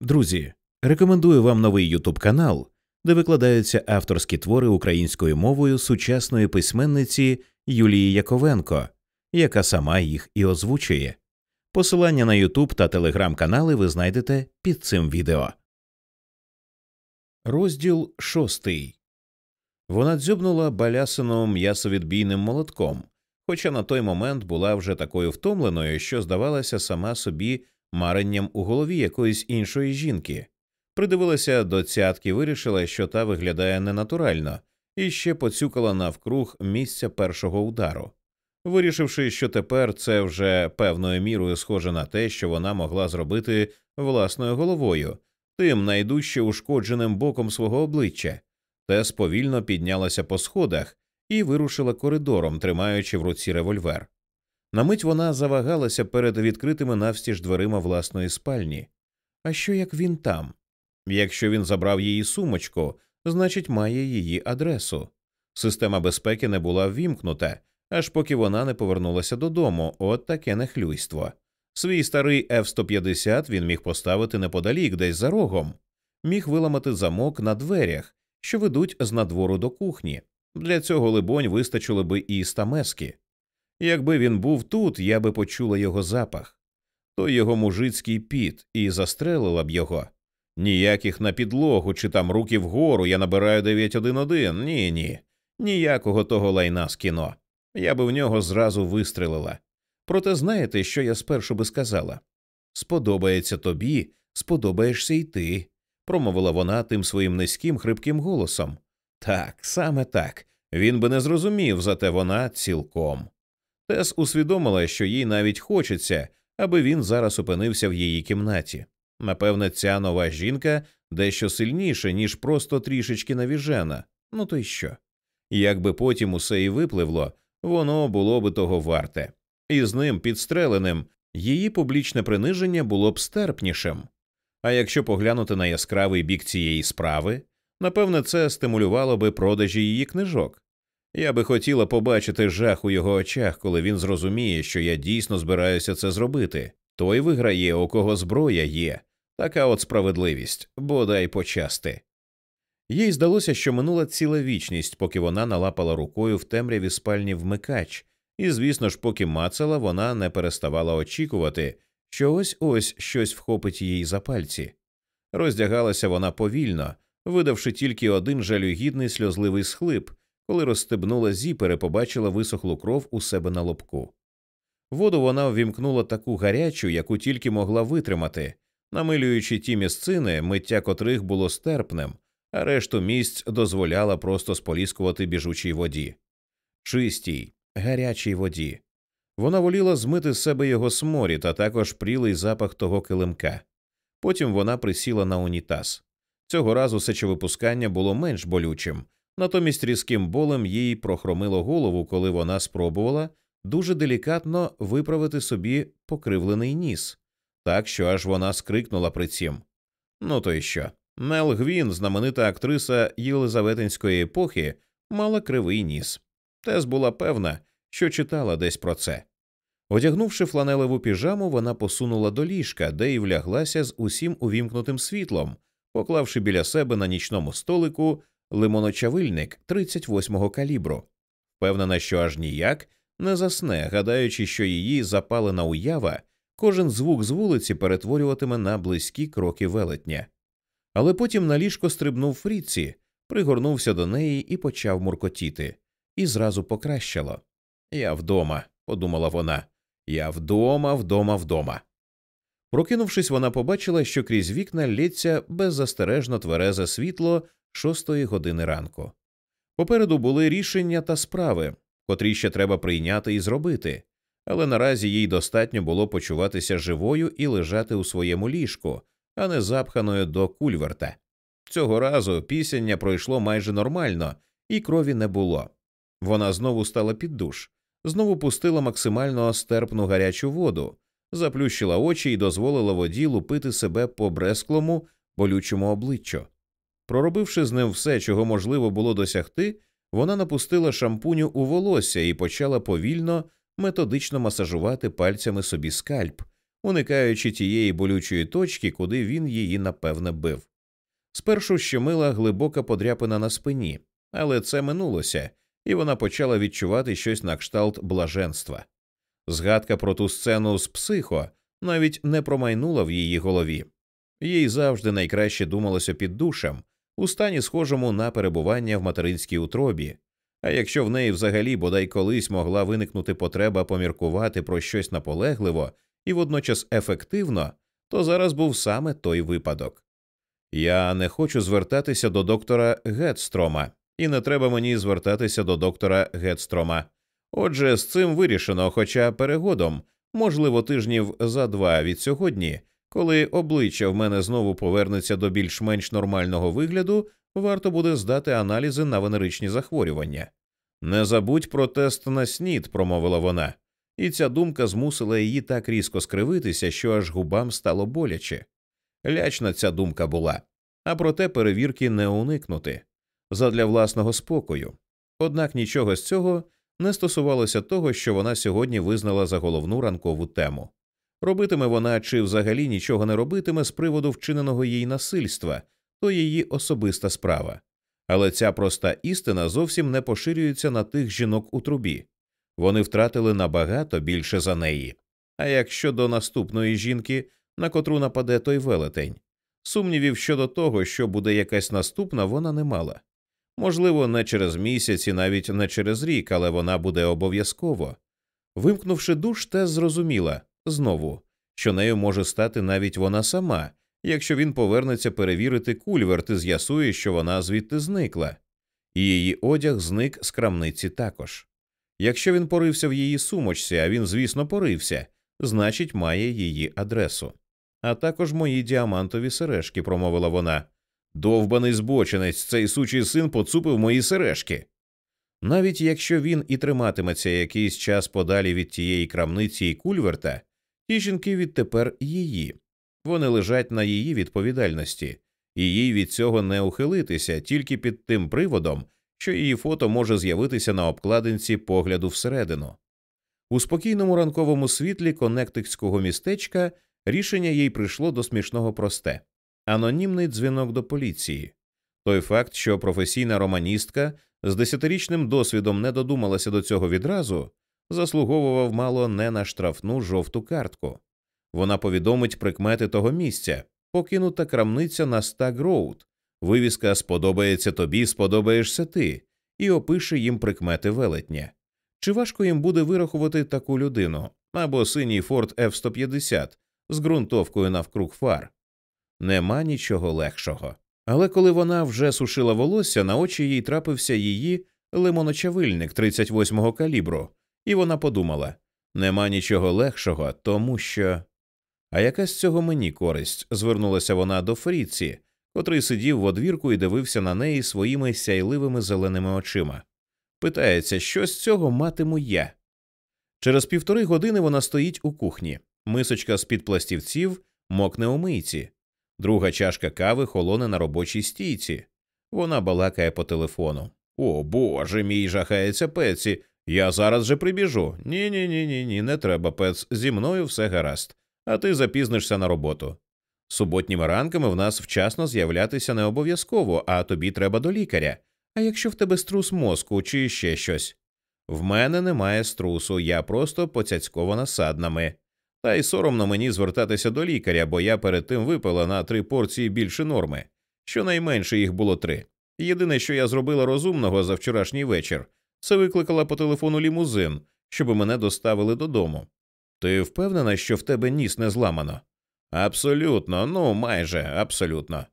Друзі, рекомендую вам новий YouTube канал, де викладаються авторські твори українською мовою сучасної письменниці Юлії Яковенко, яка сама їх і озвучує. Посилання на YouTube та телеграм-канали ви знайдете під цим відео. Розділ шостий. Вона дзьобнула балясином м'ясовідбійним молотком, хоча на той момент була вже такою втомленою, що здавалася сама собі маренням у голові якоїсь іншої жінки. Придивилася до цятки, вирішила, що та виглядає ненатурально, і ще поцюкала навкруг місця першого удару. Вирішивши, що тепер це вже певною мірою схоже на те, що вона могла зробити власною головою, тим найдужче ушкодженим боком свого обличчя, Тес повільно піднялася по сходах і вирушила коридором, тримаючи в руці револьвер. На мить вона завагалася перед відкритими навстіж дверима власної спальні. А що як він там? Якщо він забрав її сумочку, значить має її адресу. Система безпеки не була ввімкнута, аж поки вона не повернулася додому, от таке нехлюйство. Свій старий F-150 він міг поставити неподалік, десь за рогом, міг виламати замок на дверях, що ведуть з надвору до кухні. Для цього, либонь, вистачило би і стамески. Якби він був тут, я би почула його запах, то його мужицький піт і застрелила б його. Ніяких на підлогу чи там руки вгору я набираю 911. Ні, ні. Ніякого того лайна з кіно. Я би в нього зразу вистрелила. Проте знаєте, що я спершу би сказала? Сподобається тобі, сподобаєшся й ти, промовила вона тим своїм низьким хрипким голосом. Так, саме так. Він би не зрозумів, зате вона цілком. Тес усвідомила, що їй навіть хочеться, аби він зараз опинився в її кімнаті. Напевне, ця нова жінка дещо сильніша, ніж просто трішечки навіжена. Ну то й що? Якби потім усе і випливло, воно було би того варте, і з ним підстреленим її публічне приниження було б стерпнішим. А якщо поглянути на яскравий бік цієї справи, напевне, це стимулювало би продажі її книжок. Я би хотіла побачити жах у його очах, коли він зрозуміє, що я дійсно збираюся це зробити. Той виграє, у кого зброя є, така от справедливість, бодай почасти. Їй здалося, що минула ціла вічність, поки вона налапала рукою в темряві спальні вмикач, і, звісно ж, поки мацала, вона не переставала очікувати, що ось ось щось вхопить її за пальці. Роздягалася вона повільно, видавши тільки один жалюгідний сльозливий схлип, коли розстебнула зіпер і побачила висохлу кров у себе на лобку. Воду вона ввімкнула таку гарячу, яку тільки могла витримати, намилюючи ті місцини, миття котрих було стерпним, а решту місць дозволяла просто споліскувати біжучій воді. Чистій, гарячій воді. Вона воліла змити з себе його сморід, а також прілий запах того килимка. Потім вона присіла на унітаз. Цього разу сечовипускання було менш болючим, натомість різким болем їй прохромило голову, коли вона спробувала дуже делікатно виправити собі покривлений ніс, так що аж вона скрикнула при цім. Ну то й що? Нел Гвін, знаменита актриса Єлизаветинської епохи, мала кривий ніс. Тес була певна, що читала десь про це. Одягнувши фланелеву піжаму, вона посунула до ліжка, де й вляглася з усім увімкнутим світлом, поклавши біля себе на нічному столику лимоночавильник 38-го калібру, впевнена, що аж ніяк не засне, гадаючи, що її запалена уява кожен звук з вулиці перетворюватиме на близькі кроки велетня. Але потім на ліжко стрибнув Фріці, пригорнувся до неї і почав муркотіти, і зразу покращало. Я вдома, подумала вона. Я вдома, вдома, вдома. Прокинувшись, вона побачила, що крізь вікна лється беззастережно тверезе світло шостої години ранку. Попереду були рішення та справи, котрі ще треба прийняти і зробити, але наразі їй достатньо було почуватися живою і лежати у своєму ліжку, а не запханою до кульверта. Цього разу пісення пройшло майже нормально, і крові не було. Вона знову стала під душ, знову пустила максимально стерпну гарячу воду, заплющила очі і дозволила воді лупити себе по бресклому, болючому обличчю. Проробивши з ним все, чого можливо було досягти, вона напустила шампуню у волосся і почала повільно, методично масажувати пальцями собі скальп, уникаючи тієї болючої точки, куди він її напевне бив. Спершу щемила глибока подряпина на спині, але це минулося, і вона почала відчувати щось на кшталт блаженства. Згадка про ту сцену з психо навіть не промайнула в її голові. Їй завжди найкраще думалося під душем, у стані схожому на перебування в материнській утробі, а якщо в неї взагалі бодай колись могла виникнути потреба поміркувати про щось наполегливо і водночас ефективно, то зараз був саме той випадок. Я не хочу звертатися до доктора Гетстрома, і не треба мені звертатися до доктора Гетстрома. Отже, з цим вирішено, хоча перегодом, можливо, тижнів за два від сьогодні, коли обличчя в мене знову повернеться до більш-менш нормального вигляду, варто буде здати аналізи на венеричні захворювання. Не забудь про тест на снід, промовила вона, і ця думка змусила її так різко скривитися, що аж губам стало боляче. Лячна ця думка була, а проте перевірки не уникнути задля власного спокою. Однак нічого з цього не стосувалося того, що вона сьогодні визнала за головну ранкову тему. Робитиме вона чи взагалі нічого не робитиме з приводу вчиненого їй насильства, то її особиста справа. Але ця проста істина зовсім не поширюється на тих жінок у трубі вони втратили набагато більше за неї. А як щодо наступної жінки, на котру нападе той велетень, сумнівів щодо того, що буде якась наступна, вона не мала. Можливо, не через місяць і навіть не через рік, але вона буде обов'язково. Вимкнувши душ, Тес зрозуміла знову, що нею може стати навіть вона сама, якщо він повернеться перевірити кульверт і з'ясує, що вона звідти зникла, і її одяг зник з крамниці також. Якщо він порився в її сумочці, а він, звісно, порився, значить, має її адресу. А також мої діамантові сережки, промовила вона. Довбаний збочинець, цей сучий син поцупив мої сережки. Навіть якщо він і триматиметься якийсь час подалі від тієї крамниці і кульверта, ті жінки відтепер її, вони лежать на її відповідальності, і їй від цього не ухилитися тільки під тим приводом, що її фото може з'явитися на обкладинці погляду всередину. У спокійному ранковому світлі коннектикського містечка рішення їй прийшло до смішного просте анонімний дзвінок до поліції. Той факт, що професійна романістка з десятирічним досвідом не додумалася до цього відразу, заслуговував мало не на штрафну жовту картку. Вона повідомить прикмети того місця, покинута крамниця на Стаг-Роуд, вивіска Сподобається тобі, сподобаєшся ти, і опише їм прикмети велетня. Чи важко їм буде вирахувати таку людину або синій Форд F-150 з ґрунтовкою навкруг фар? Нема нічого легшого. Але коли вона вже сушила волосся, на очі їй трапився її лимоночавильник 38-го калібру, і вона подумала нема нічого легшого, тому що. А яка з цього мені користь? звернулася вона до Фріці, котрий сидів в одвірку і дивився на неї своїми сяйливими зеленими очима. Питається, що з цього матиму я. Через півтори години вона стоїть у кухні, мисочка з під пластівців мокне у мийці, друга чашка кави холоне на робочій стійці. Вона балакає по телефону. О Боже мій жахається Пеці. Я зараз же прибіжу. Ні, ні, ні, ні, не треба, пец. Зі мною все гаразд, а ти запізнишся на роботу. Суботніми ранками в нас вчасно з'являтися не обов'язково, а тобі треба до лікаря. А якщо в тебе струс мозку чи ще щось? В мене немає струсу, я просто поцяцькована саднами. Та й соромно мені звертатися до лікаря, бо я перед тим випила на три порції більше норми. Щонайменше їх було три. Єдине, що я зробила розумного за вчорашній вечір, це викликала по телефону лімузин, щоб мене доставили додому. Ти впевнена, що в тебе ніс не зламано? Абсолютно, ну майже абсолютно.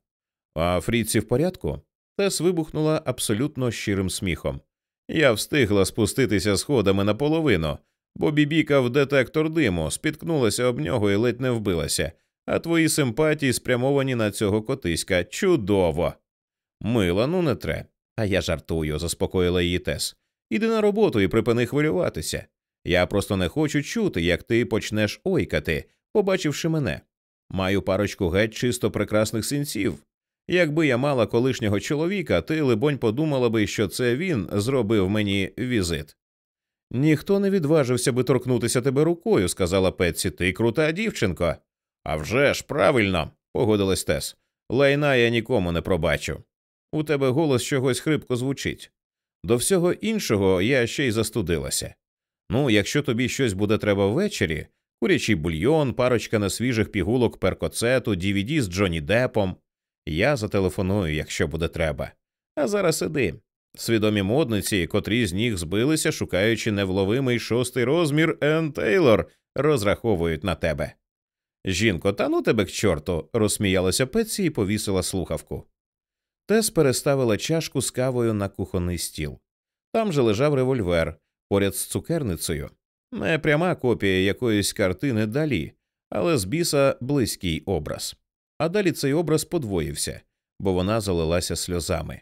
А Фріці в порядку? Тес вибухнула абсолютно щирим сміхом. Я встигла спуститися сходами наполовину, бо бібікав детектор диму, спіткнулася об нього і ледь не вбилася, а твої симпатії спрямовані на цього котиська. Чудово. Мила, ну не тре. А я жартую, заспокоїла її Тес. Іди на роботу і припини хвилюватися. Я просто не хочу чути, як ти почнеш ойкати, побачивши мене. Маю парочку геть чисто прекрасних синців. Якби я мала колишнього чоловіка, ти, либонь, подумала би, що це він зробив мені візит. Ніхто не відважився би торкнутися тебе рукою, сказала Петсі. Ти крута дівчинко. «А вже ж, правильно, погодилась Тес. Лайна я нікому не пробачу. У тебе голос чогось хрипко звучить. До всього іншого я ще й застудилася. Ну, якщо тобі щось буде треба ввечері, курячий бульйон, парочка несвіжих пігулок перкоцету, DVD з Джоні Депом, я зателефоную, якщо буде треба. А зараз іди. Свідомі модниці, котрі з ніг збилися, шукаючи невловимий шостий розмір Ен Тейлор, розраховують на тебе. Жінко, та ну тебе к чорту, розсміялася Петсі і повісила слухавку. Тес переставила чашку з кавою на кухонний стіл. Там же лежав револьвер поряд з цукерницею, не пряма копія якоїсь картини далі, але з біса близький образ. А далі цей образ подвоївся, бо вона залилася сльозами.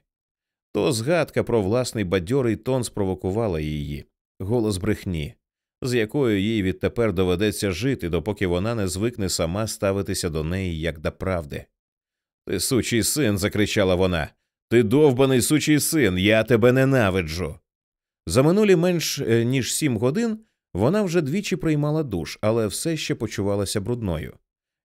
То згадка про власний бадьорий тон спровокувала її, голос брехні, з якою їй відтепер доведеться жити, допоки вона не звикне сама ставитися до неї як до правди. Ти сучий син, закричала вона. Ти довбаний сучий син, я тебе ненавиджу. За минулі менш е, ніж сім годин вона вже двічі приймала душ, але все ще почувалася брудною.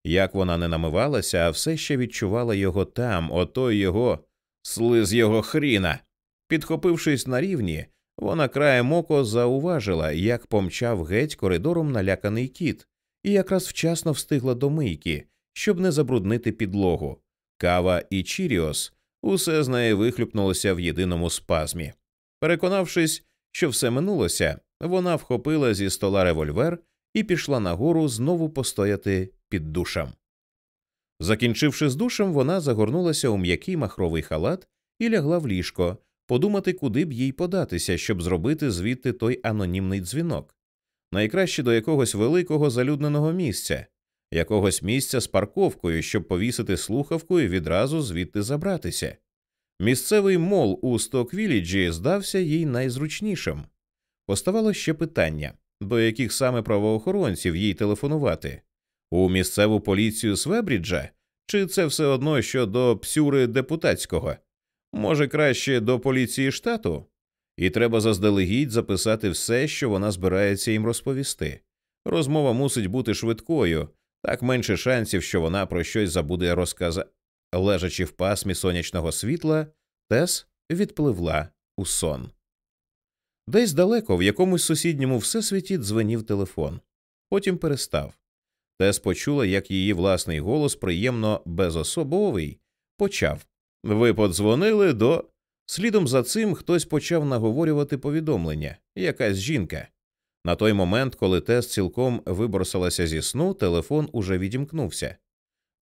Як вона не намивалася, а все ще відчувала його там, отой його слиз його хріна. Підхопившись на рівні, вона краєм око зауважила, як помчав геть коридором наляканий кіт, і якраз вчасно встигла до мийки, щоб не забруднити підлогу. Кава і Чіріос усе з неї вихлюпнулося в єдиному спазмі. Переконавшись, що все минулося, вона вхопила зі стола револьвер і пішла нагору знову постояти під душем. Закінчивши з душем, вона загорнулася у м'який махровий халат і лягла в ліжко, подумати, куди б їй податися, щоб зробити звідти той анонімний дзвінок, найкраще до якогось великого залюдненого місця, якогось місця з парковкою, щоб повісити слухавку і відразу звідти забратися. Місцевий мол у Стоквіліджі здався їй найзручнішим. Поставало ще питання, до яких саме правоохоронців їй телефонувати у місцеву поліцію Свебріджа, чи це все одно що до псюри депутатського, може, краще до поліції штату, і треба заздалегідь записати все, що вона збирається їм розповісти. Розмова мусить бути швидкою, так менше шансів, що вона про щось забуде розказати. Лежачи в пасмі сонячного світла, Тес відпливла у сон. Десь далеко в якомусь сусідньому всесвіті дзвенів телефон, потім перестав. Тес почула, як її власний голос приємно безособовий почав Ви подзвонили до. Слідом за цим хтось почав наговорювати повідомлення якась жінка. На той момент, коли Тес цілком виборсалася зі сну, телефон уже відімкнувся.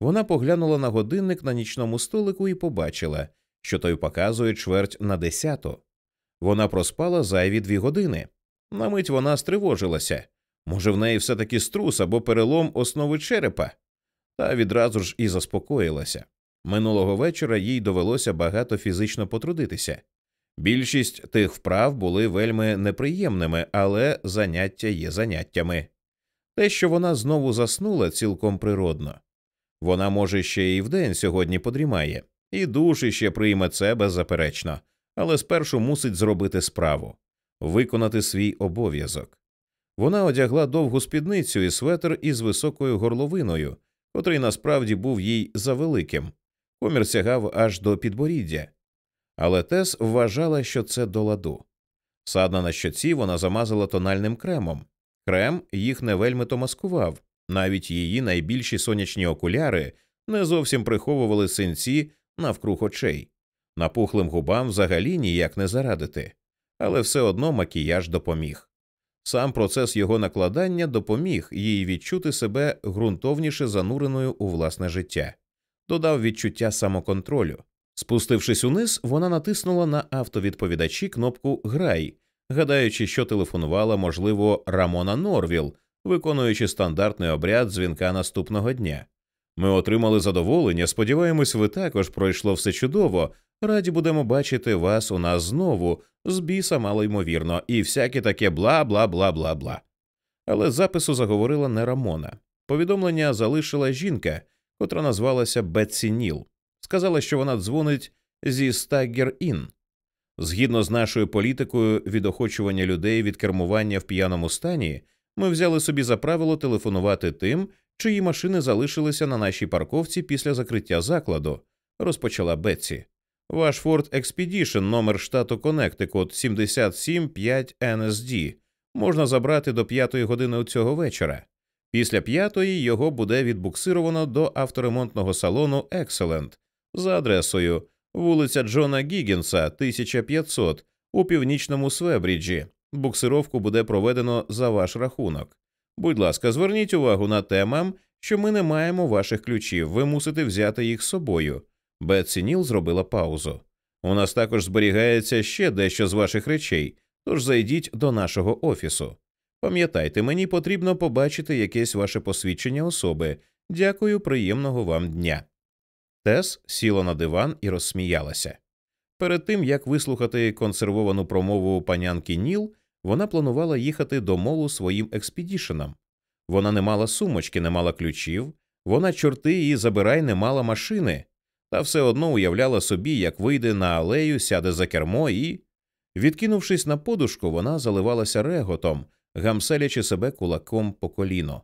Вона поглянула на годинник на нічному столику і побачила, що той показує чверть на десяту. Вона проспала зайві дві години. На мить вона стривожилася. Може, в неї все таки струс або перелом основи черепа, та відразу ж і заспокоїлася. Минулого вечора їй довелося багато фізично потрудитися. Більшість тих вправ були вельми неприємними, але заняття є заняттями. Те, що вона знову заснула, цілком природно. Вона, може, ще і вдень сьогодні подрімає, і душ іще прийме це беззаперечно, але спершу мусить зробити справу виконати свій обов'язок. Вона одягла довгу спідницю і светр із високою горловиною, котрий насправді був їй завеликим, комір сягав аж до підборіддя. Але Тес вважала, що це до ладу. Садна на щоці вона замазала тональним кремом. Крем їх не вельми то маскував, навіть її найбільші сонячні окуляри не зовсім приховували синці навкруг очей, напухлим губам взагалі ніяк не зарадити, але все одно макіяж допоміг. Сам процес його накладання допоміг їй відчути себе ґрунтовніше зануреною у власне життя, додав відчуття самоконтролю. Спустившись униз, вона натиснула на автовідповідачі кнопку Грай, гадаючи, що телефонувала, можливо, Рамона Норвіл, виконуючи стандартний обряд дзвінка наступного дня. Ми отримали задоволення. Сподіваємось, ви також пройшло все чудово. Раді будемо бачити вас у нас знову, з біса мало ймовірно, і всяке таке бла бла бла бла бла. Але запису заговорила не Рамона. Повідомлення залишила жінка, котра назвалася Бетсі Ніл. Сказала, що вона дзвонить зі Стаггер Ін. Згідно з нашою політикою відохочування людей від кермування в п'яному стані, ми взяли собі за правило телефонувати тим, чиї машини залишилися на нашій парковці після закриття закладу, розпочала Бетсі. Ваш Ford Expedition номер штату Коннектикут 775 NSD можна забрати до п'ятої години цього вечора. Після п'ятої його буде відбуксировано до авторемонтного салону Excellent за адресою вулиця Джона Гігінса, 1500 у північному Свебріджі. Буксировку буде проведено за ваш рахунок. Будь ласка, зверніть увагу на те, що ми не маємо ваших ключів, ви мусите взяти їх з собою. Бетсі Ніл зробила паузу. У нас також зберігається ще дещо з ваших речей, тож зайдіть до нашого офісу. Пам'ятайте, мені потрібно побачити якесь ваше посвідчення особи. Дякую, приємного вам дня. Тес сіла на диван і розсміялася. Перед тим як вислухати консервовану промову панянки Ніл, вона планувала їхати до молу своїм експедішеном. Вона не мала сумочки, не мала ключів, вона чорти і забирай не мала машини, та все одно уявляла собі, як вийде на алею, сяде за кермо і. Відкинувшись на подушку, вона заливалася реготом, гамселячи себе кулаком по коліно.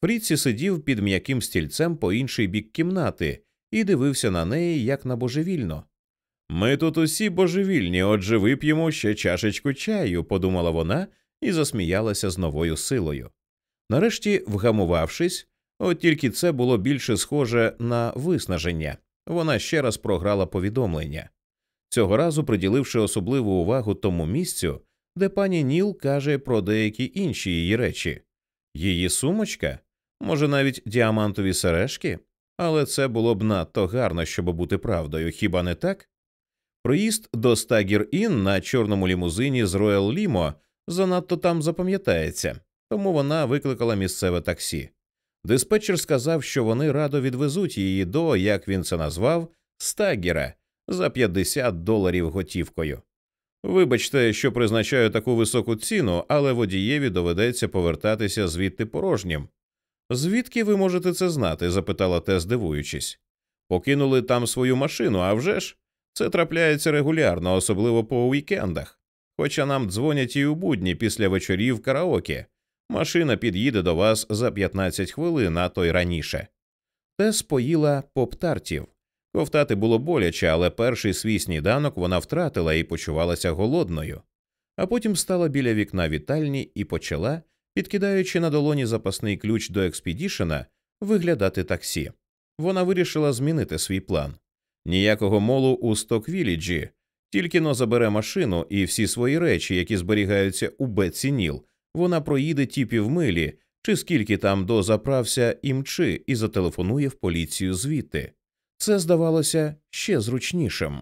Фріці сидів під м'яким стільцем по інший бік кімнати і дивився на неї як на божевільно. Ми тут усі божевільні, отже, вип'ємо ще чашечку чаю, подумала вона і засміялася з новою силою. Нарешті, вгамувавшись, от тільки це було більше схоже на виснаження, вона ще раз програла повідомлення. Цього разу приділивши особливу увагу тому місцю, де пані Ніл каже про деякі інші її речі її сумочка, може, навіть діамантові сережки, але це було б надто гарно, щоб бути правдою, хіба не так? Проїзд до Стагер Інн на чорному лімузині з Роял Лімо занадто там запам'ятається, тому вона викликала місцеве таксі. Диспетчер сказав, що вони радо відвезуть її до, як він це назвав, Стагіра за 50 доларів готівкою. Вибачте, що призначаю таку високу ціну, але водієві доведеться повертатися звідти порожнім. Звідки ви можете це знати? запитала Тес, дивуючись. Покинули там свою машину, а вже ж? Це трапляється регулярно, особливо по уікендах. Хоча нам дзвонять і у будні після вечорів караоке. Машина під'їде до вас за 15 хвилин, а то й раніше. Тес поїла поп-тартів. Ковтати було боляче, але перший свій сніданок вона втратила і почувалася голодною. А потім стала біля вікна вітальні і почала, підкидаючи на долоні запасний ключ до експедішена, виглядати таксі. Вона вирішила змінити свій план. Ніякого молу у Стоквіліджі, тільки но забере машину і всі свої речі, які зберігаються у Бетсі Ніл, вона проїде ті півмилі, чи скільки там дозаправся імчи, і зателефонує в поліцію звідти. Це здавалося ще зручнішим.